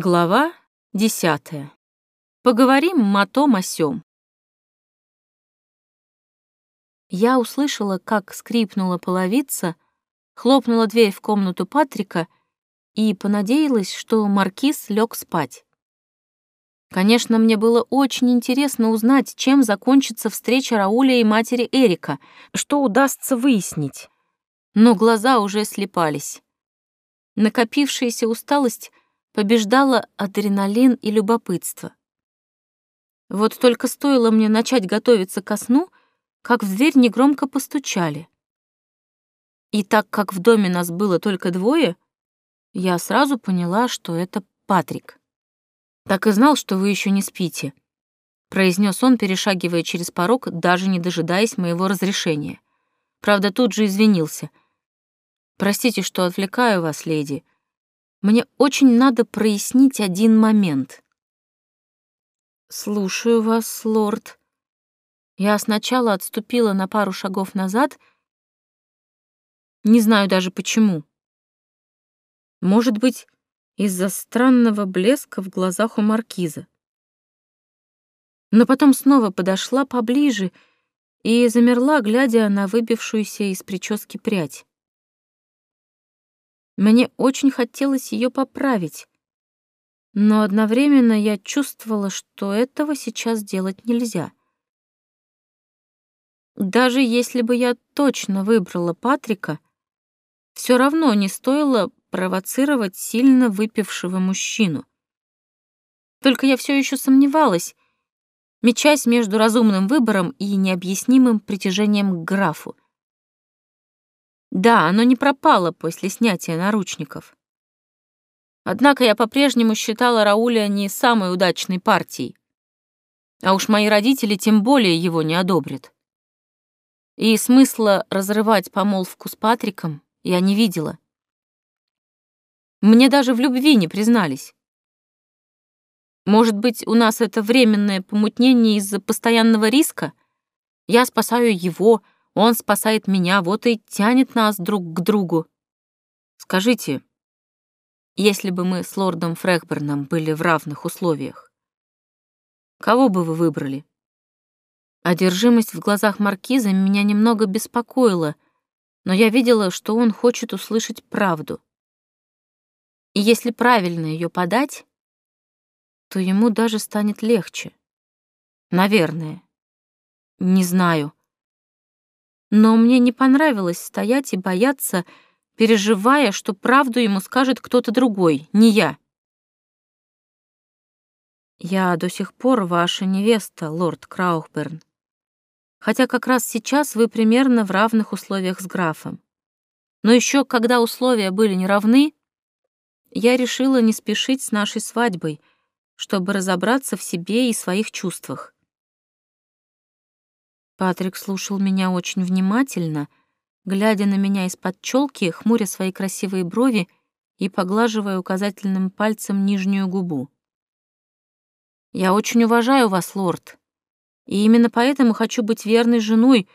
Глава десятая. Поговорим о том о сём. Я услышала, как скрипнула половица, хлопнула дверь в комнату Патрика и понадеялась, что маркиз лег спать. Конечно, мне было очень интересно узнать, чем закончится встреча Рауля и матери Эрика, что удастся выяснить. Но глаза уже слепались. Накопившаяся усталость побеждала адреналин и любопытство. Вот только стоило мне начать готовиться ко сну, как в дверь негромко постучали. И так как в доме нас было только двое, я сразу поняла, что это Патрик. «Так и знал, что вы еще не спите», — произнес он, перешагивая через порог, даже не дожидаясь моего разрешения. Правда, тут же извинился. «Простите, что отвлекаю вас, леди. Мне очень надо прояснить один момент. Слушаю вас, лорд. Я сначала отступила на пару шагов назад, не знаю даже почему. Может быть, из-за странного блеска в глазах у маркиза. Но потом снова подошла поближе и замерла, глядя на выбившуюся из прически прядь. Мне очень хотелось ее поправить, но одновременно я чувствовала, что этого сейчас делать нельзя. Даже если бы я точно выбрала Патрика, все равно не стоило провоцировать сильно выпившего мужчину. Только я все еще сомневалась, мечась между разумным выбором и необъяснимым притяжением к графу. Да, оно не пропало после снятия наручников. Однако я по-прежнему считала Рауля не самой удачной партией. А уж мои родители тем более его не одобрят. И смысла разрывать помолвку с Патриком я не видела. Мне даже в любви не признались. Может быть, у нас это временное помутнение из-за постоянного риска? Я спасаю его, он спасает меня, вот и тянет нас друг к другу. Скажите, если бы мы с лордом Фрехберном были в равных условиях, кого бы вы выбрали? Одержимость в глазах маркиза меня немного беспокоила, но я видела, что он хочет услышать правду. И если правильно ее подать, то ему даже станет легче. Наверное. Не знаю но мне не понравилось стоять и бояться, переживая, что правду ему скажет кто-то другой, не я. Я до сих пор ваша невеста, лорд Краухберн. Хотя как раз сейчас вы примерно в равных условиях с графом. Но еще когда условия были неравны, я решила не спешить с нашей свадьбой, чтобы разобраться в себе и своих чувствах. Патрик слушал меня очень внимательно, глядя на меня из-под челки, хмуря свои красивые брови и поглаживая указательным пальцем нижнюю губу. «Я очень уважаю вас, лорд, и именно поэтому хочу быть верной женой,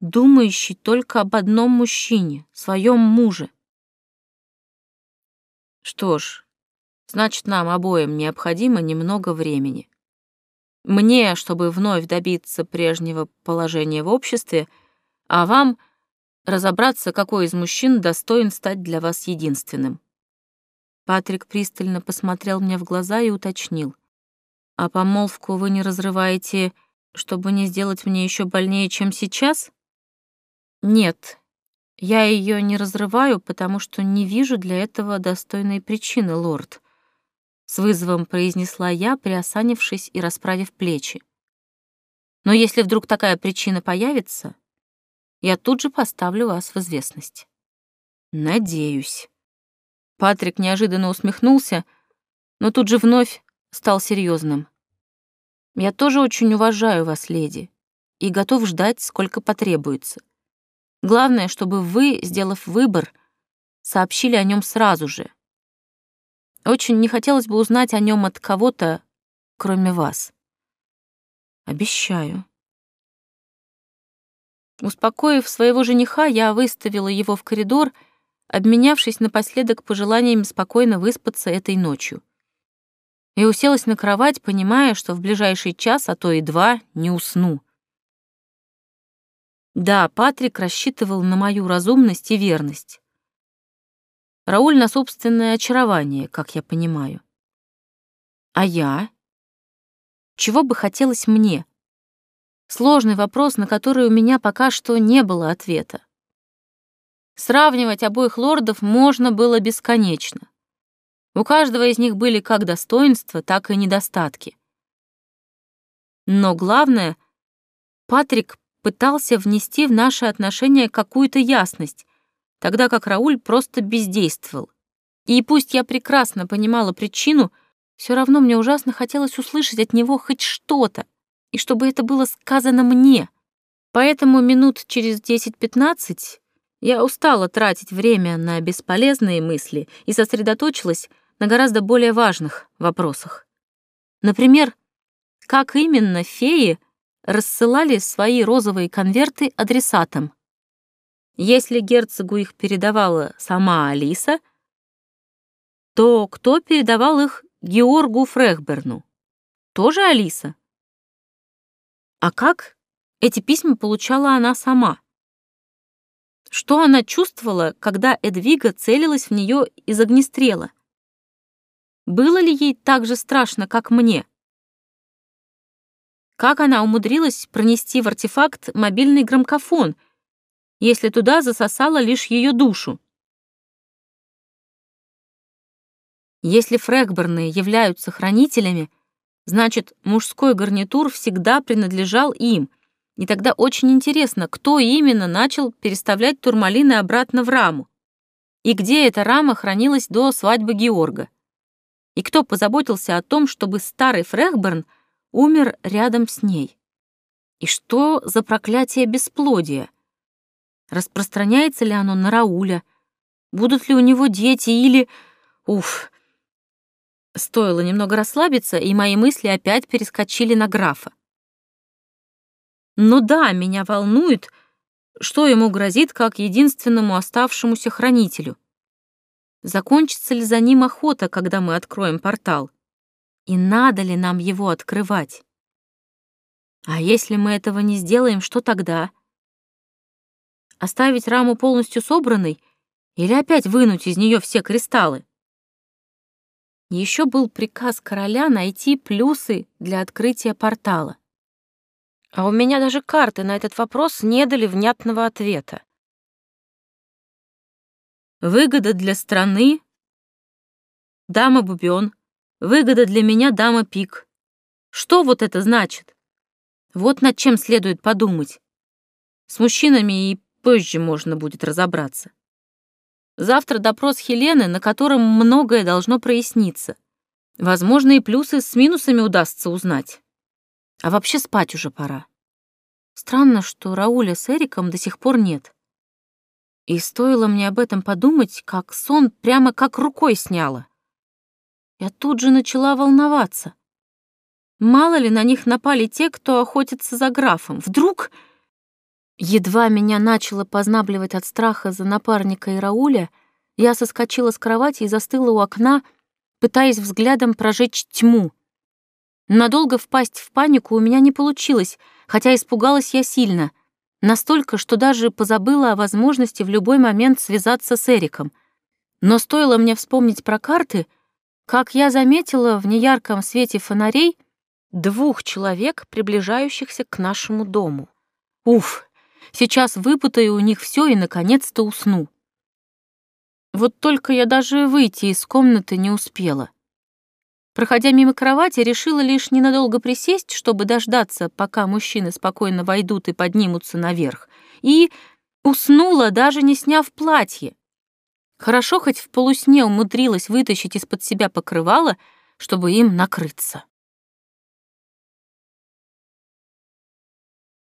думающей только об одном мужчине, своем муже». «Что ж, значит, нам обоим необходимо немного времени». Мне, чтобы вновь добиться прежнего положения в обществе, а вам разобраться, какой из мужчин достоин стать для вас единственным. Патрик пристально посмотрел мне в глаза и уточнил. «А помолвку вы не разрываете, чтобы не сделать мне еще больнее, чем сейчас?» «Нет, я ее не разрываю, потому что не вижу для этого достойной причины, лорд. С вызовом произнесла я, приосанившись и расправив плечи. Но если вдруг такая причина появится, я тут же поставлю вас в известность. Надеюсь. Патрик неожиданно усмехнулся, но тут же вновь стал серьезным. Я тоже очень уважаю вас, леди, и готов ждать, сколько потребуется. Главное, чтобы вы, сделав выбор, сообщили о нем сразу же, очень не хотелось бы узнать о нем от кого-то, кроме вас. Обещаю. Успокоив своего жениха, я выставила его в коридор, обменявшись напоследок пожеланиями спокойно выспаться этой ночью. и уселась на кровать, понимая, что в ближайший час, а то и два, не усну. Да, Патрик рассчитывал на мою разумность и верность. Рауль на собственное очарование, как я понимаю. А я? Чего бы хотелось мне? Сложный вопрос, на который у меня пока что не было ответа. Сравнивать обоих лордов можно было бесконечно. У каждого из них были как достоинства, так и недостатки. Но главное, Патрик пытался внести в наши отношения какую-то ясность, тогда как Рауль просто бездействовал. И пусть я прекрасно понимала причину, все равно мне ужасно хотелось услышать от него хоть что-то, и чтобы это было сказано мне. Поэтому минут через 10-15 я устала тратить время на бесполезные мысли и сосредоточилась на гораздо более важных вопросах. Например, как именно феи рассылали свои розовые конверты адресатам? Если герцогу их передавала сама Алиса, то кто передавал их Георгу Фрехберну? Тоже Алиса? А как эти письма получала она сама? Что она чувствовала, когда Эдвига целилась в нее из огнестрела? Было ли ей так же страшно, как мне? Как она умудрилась пронести в артефакт мобильный громкофон — если туда засосало лишь ее душу. Если фрэгберны являются хранителями, значит, мужской гарнитур всегда принадлежал им, и тогда очень интересно, кто именно начал переставлять турмалины обратно в раму, и где эта рама хранилась до свадьбы Георга, и кто позаботился о том, чтобы старый Фрэгберн умер рядом с ней. И что за проклятие бесплодия? Распространяется ли оно на Рауля? Будут ли у него дети или... Уф! Стоило немного расслабиться, и мои мысли опять перескочили на графа. Ну да, меня волнует, что ему грозит как единственному оставшемуся хранителю. Закончится ли за ним охота, когда мы откроем портал? И надо ли нам его открывать? А если мы этого не сделаем, что тогда? — Оставить раму полностью собранной или опять вынуть из нее все кристаллы? Еще был приказ короля найти плюсы для открытия портала. А у меня даже карты на этот вопрос не дали внятного ответа. Выгода для страны — дама бубен, выгода для меня — дама пик. Что вот это значит? Вот над чем следует подумать. С мужчинами и Позже можно будет разобраться. Завтра допрос Хелены, на котором многое должно проясниться. Возможно, и плюсы с минусами удастся узнать. А вообще спать уже пора. Странно, что Рауля с Эриком до сих пор нет. И стоило мне об этом подумать, как сон прямо как рукой сняло. Я тут же начала волноваться. Мало ли на них напали те, кто охотится за графом. Вдруг Едва меня начало познабливать от страха за напарника и Рауля, я соскочила с кровати и застыла у окна, пытаясь взглядом прожечь тьму. Надолго впасть в панику у меня не получилось, хотя испугалась я сильно, настолько, что даже позабыла о возможности в любой момент связаться с Эриком. Но стоило мне вспомнить про карты, как я заметила в неярком свете фонарей двух человек, приближающихся к нашему дому. Уф, Сейчас выпутаю у них все и, наконец-то, усну. Вот только я даже выйти из комнаты не успела. Проходя мимо кровати, решила лишь ненадолго присесть, чтобы дождаться, пока мужчины спокойно войдут и поднимутся наверх, и уснула, даже не сняв платье. Хорошо хоть в полусне умудрилась вытащить из-под себя покрывало, чтобы им накрыться.